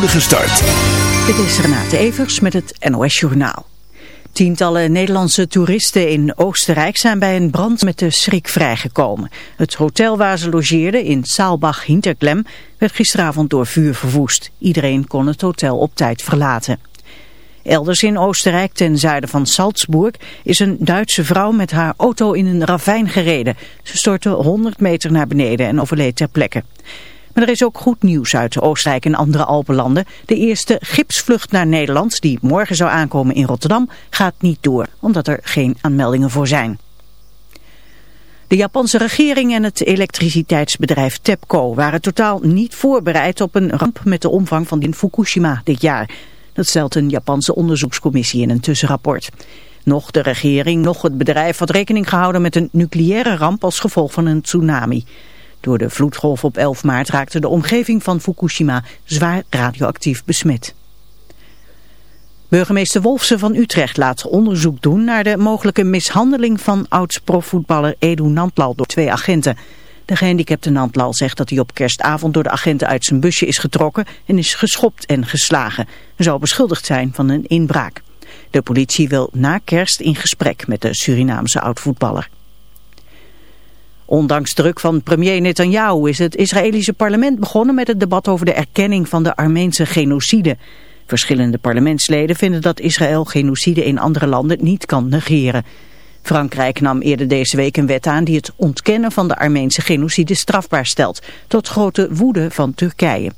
start. Dit is Renate Evers met het NOS Journaal. Tientallen Nederlandse toeristen in Oostenrijk zijn bij een brand met de schrik vrijgekomen. Het hotel waar ze logeerden in Saalbach-Hinterklem werd gisteravond door vuur verwoest. Iedereen kon het hotel op tijd verlaten. Elders in Oostenrijk, ten zuiden van Salzburg, is een Duitse vrouw met haar auto in een ravijn gereden. Ze stortte 100 meter naar beneden en overleed ter plekke. Maar er is ook goed nieuws uit Oostenrijk en andere Alpenlanden. De eerste gipsvlucht naar Nederland, die morgen zou aankomen in Rotterdam, gaat niet door, omdat er geen aanmeldingen voor zijn. De Japanse regering en het elektriciteitsbedrijf TEPCO waren totaal niet voorbereid op een ramp met de omvang van in Fukushima dit jaar. Dat stelt een Japanse onderzoekscommissie in een tussenrapport. Nog de regering, nog het bedrijf had rekening gehouden met een nucleaire ramp als gevolg van een tsunami. Door de vloedgolf op 11 maart raakte de omgeving van Fukushima zwaar radioactief besmet. Burgemeester Wolfsen van Utrecht laat onderzoek doen naar de mogelijke mishandeling van oud-profvoetballer Edu Nantlal door twee agenten. De gehandicapte Nantlal zegt dat hij op kerstavond door de agenten uit zijn busje is getrokken en is geschopt en geslagen. Hij zou beschuldigd zijn van een inbraak. De politie wil na kerst in gesprek met de Surinaamse oud-voetballer. Ondanks druk van premier Netanyahu is het Israëlische parlement begonnen met het debat over de erkenning van de Armeense genocide. Verschillende parlementsleden vinden dat Israël genocide in andere landen niet kan negeren. Frankrijk nam eerder deze week een wet aan die het ontkennen van de Armeense genocide strafbaar stelt, tot grote woede van Turkije.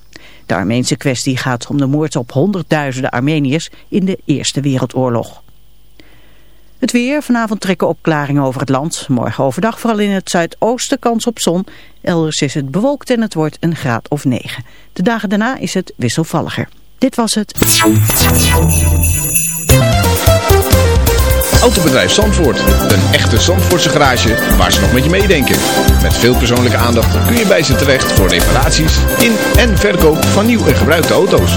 De Armeense kwestie gaat om de moord op honderdduizenden Armeniërs in de Eerste Wereldoorlog. Het weer, vanavond trekken opklaringen over het land. Morgen overdag vooral in het zuidoosten kans op zon. Elders is het bewolkt en het wordt een graad of 9. De dagen daarna is het wisselvalliger. Dit was het. Autobedrijf Zandvoort. Een echte Zandvoortse garage waar ze nog met je meedenken. Met veel persoonlijke aandacht kun je bij ze terecht voor reparaties in en verkoop van nieuw en gebruikte auto's.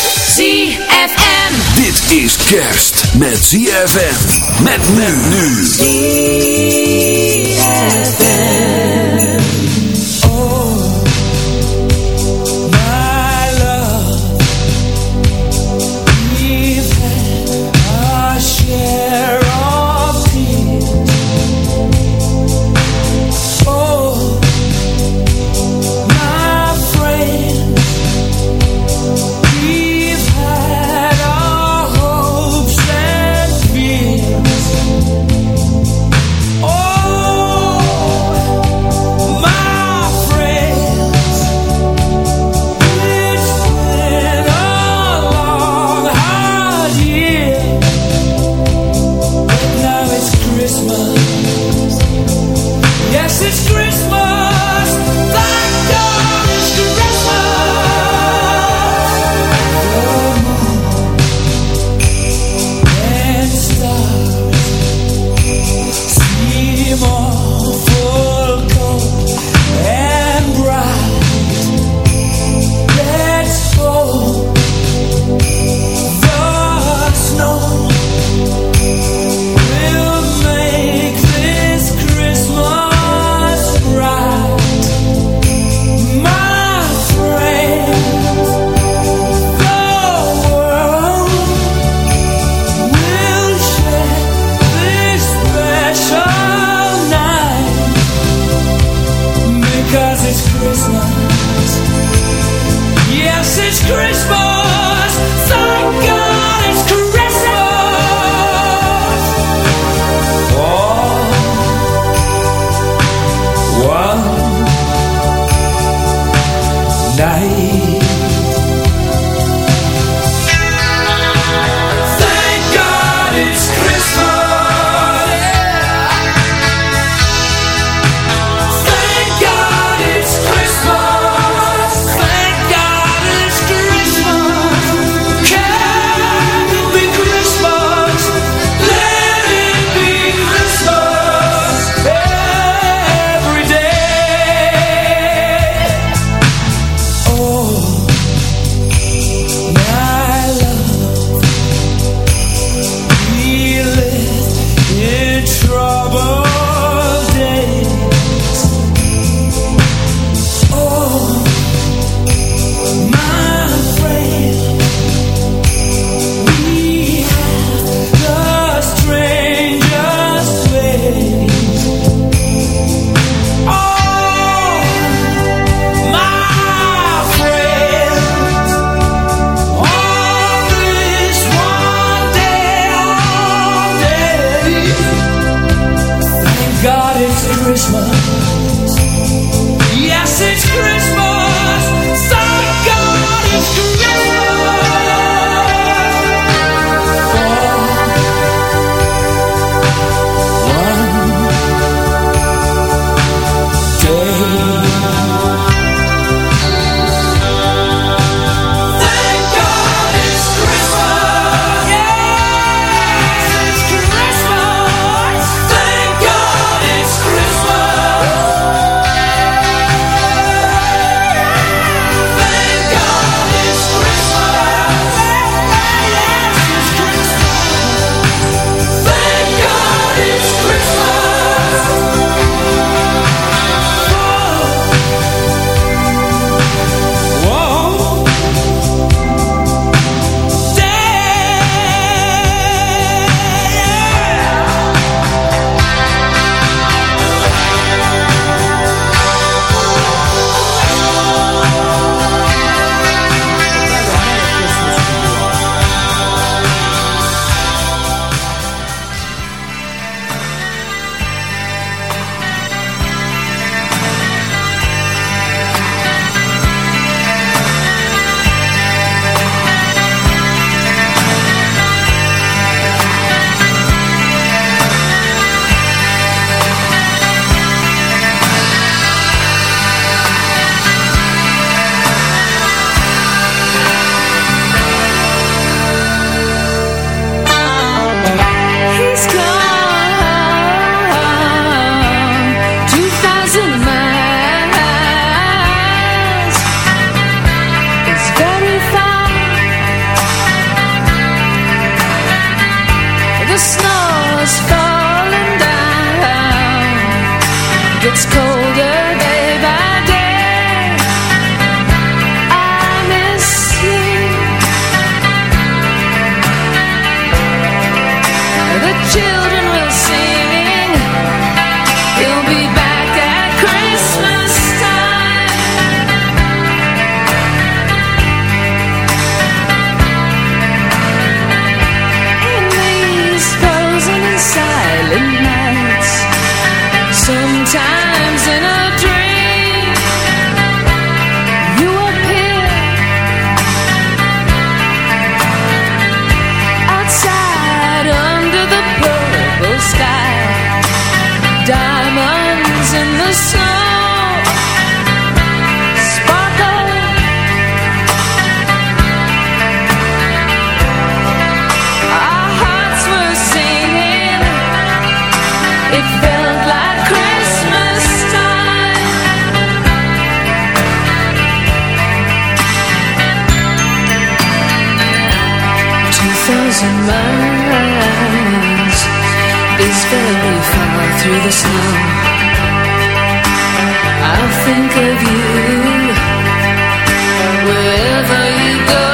ZFM. Dit is kerst met ZFM. Met men nu. and mines is very far through the snow. I'll think of you wherever you go.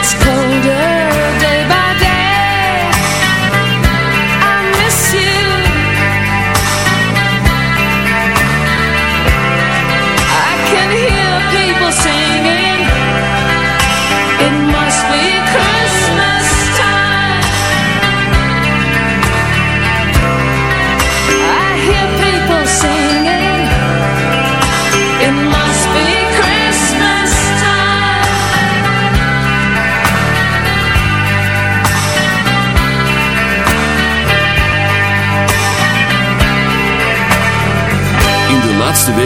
let's go.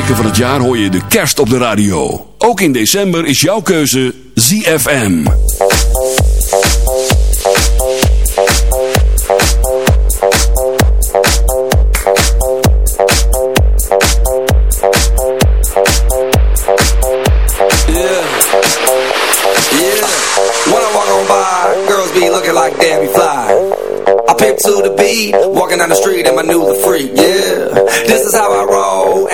weken van het jaar hoor je de kerst op de radio. Ook in december is jouw keuze ZFM. to the beat. Walking down the street in my new the freak, yeah. This is how I roll.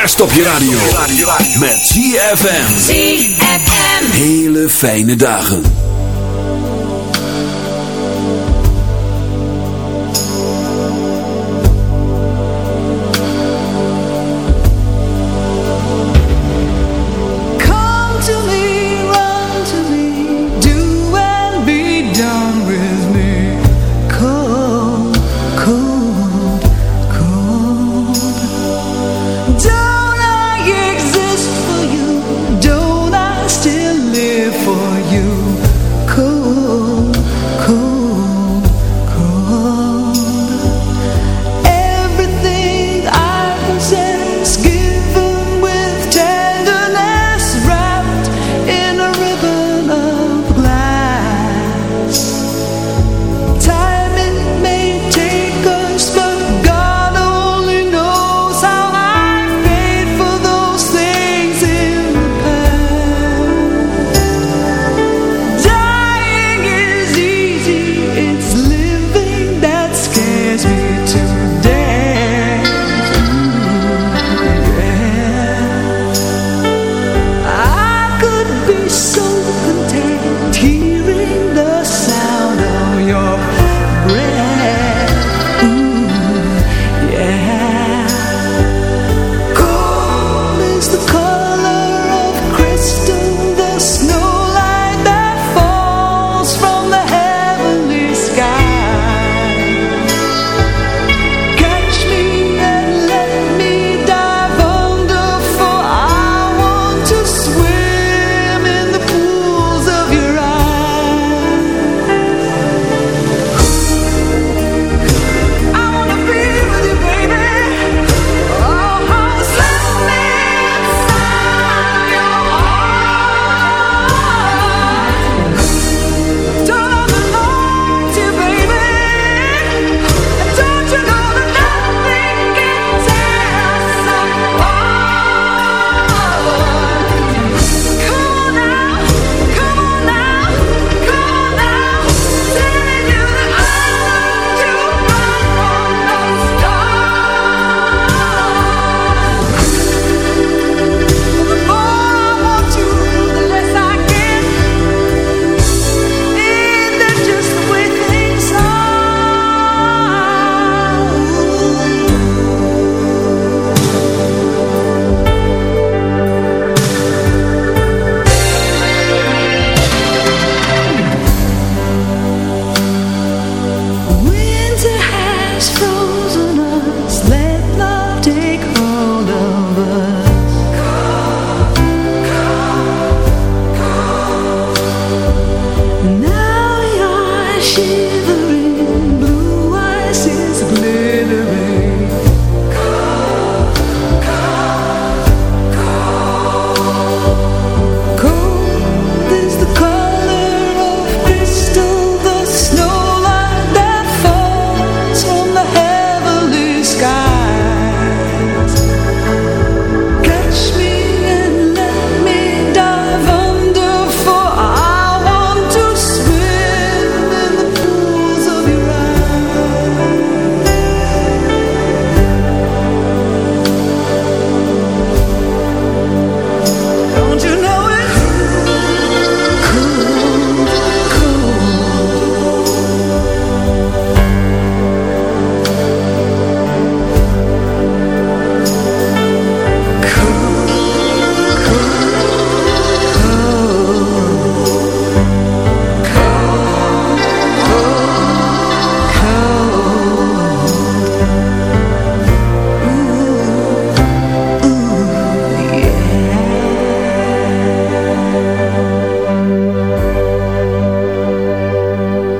Kerst op je radio. Met ZFM. ZFM. Hele fijne dagen.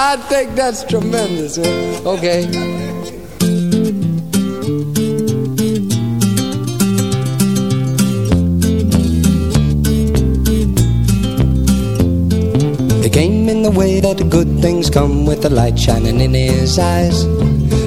I think that's tremendous. Okay. It came in the way that good things come with the light shining in his eyes.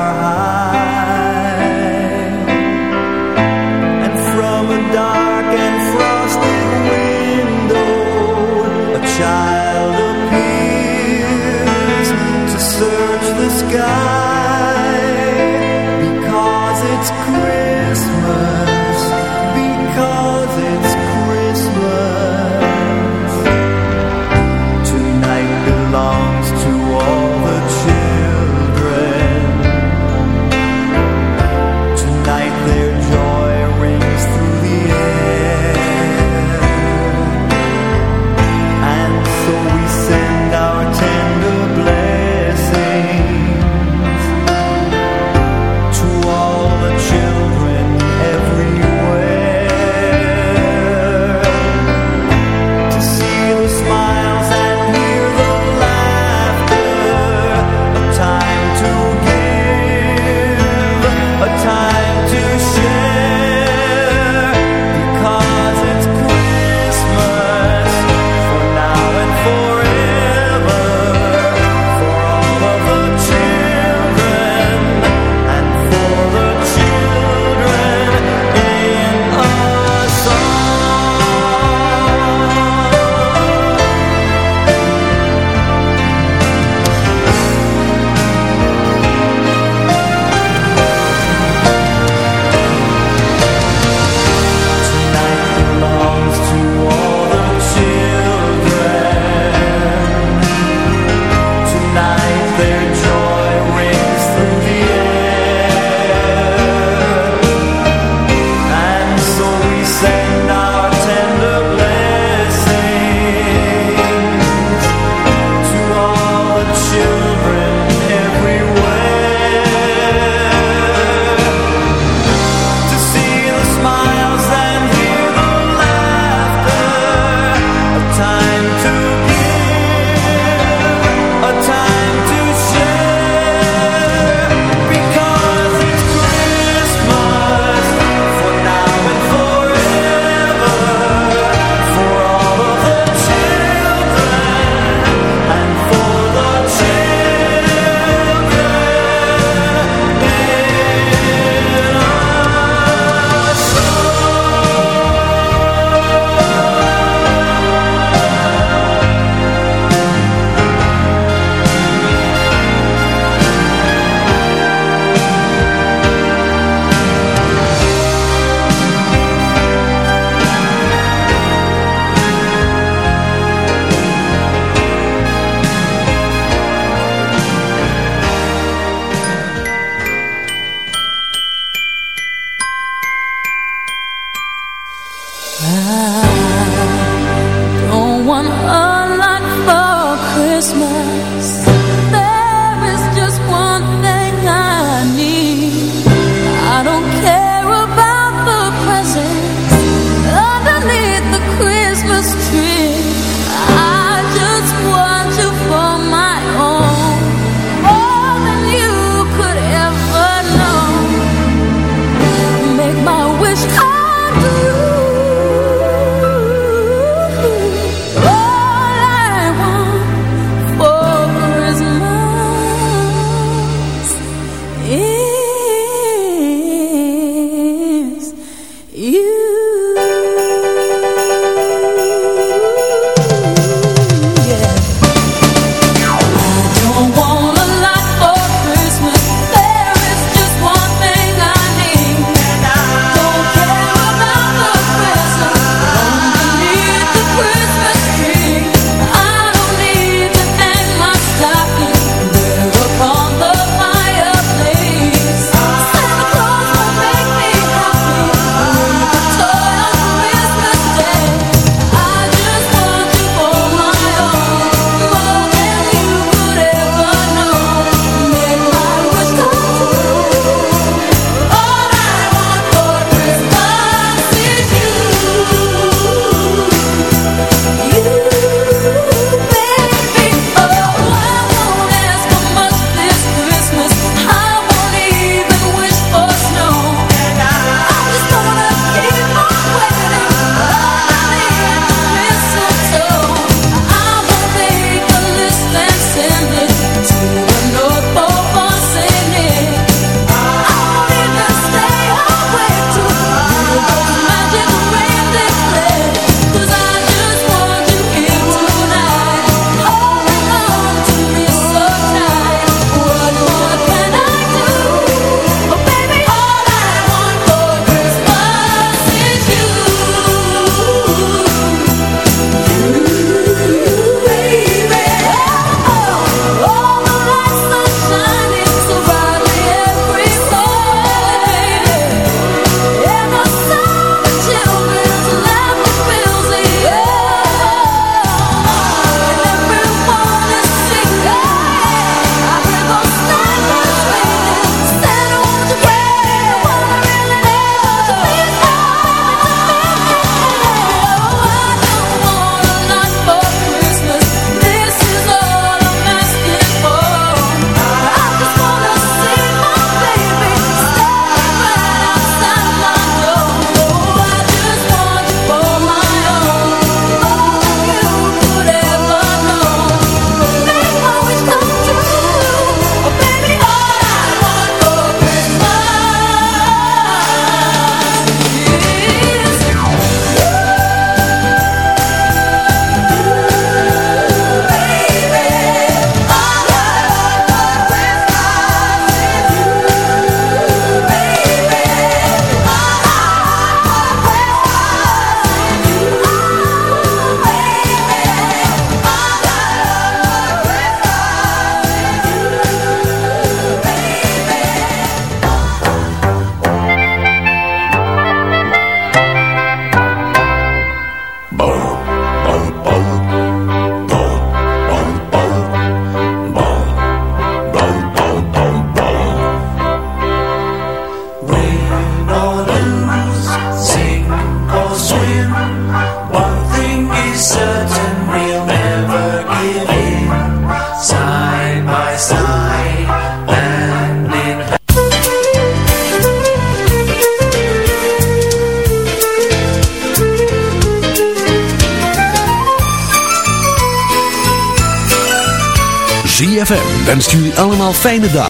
Hopes